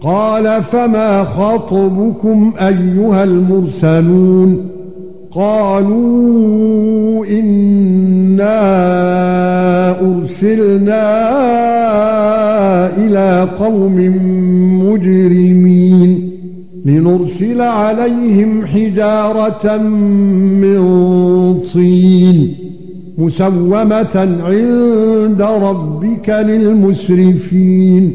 قال فما خطبكم أيها المرسلون قالوا إنا أرسلنا إلى قوم مجرمين لنرسل عليهم حجارة من طين مسومة عند ربك للمسرفين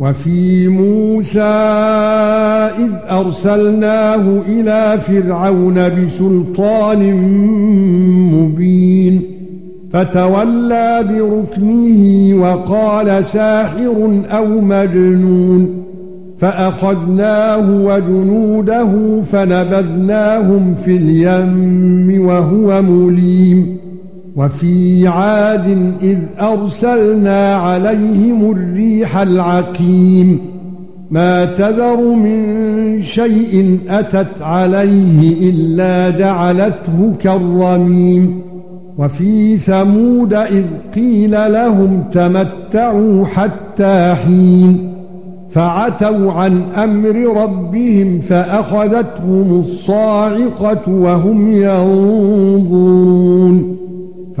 وفي موسى إذ أرسلناه إلى فرعون بسلطان مبين فتولى بركنه وقال ساحر أو مجنون فأخذناه وجنوده فنبذناهم في اليم وهو مليم. وفي عاد إذ أرسلنا عليهم الريح العقيم ما تذر من شيء أتت عليه إلا جعلته كالرميم وفي ثمود إذ قيل لهم تمتعوا حتى حين فعتوا عن أمر ربهم فأخذتهم الصاعقة وهم ينظرون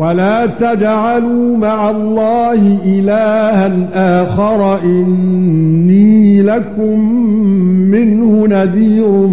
ولا تجعلوا مع الله الها اخر اني لكم منه نذير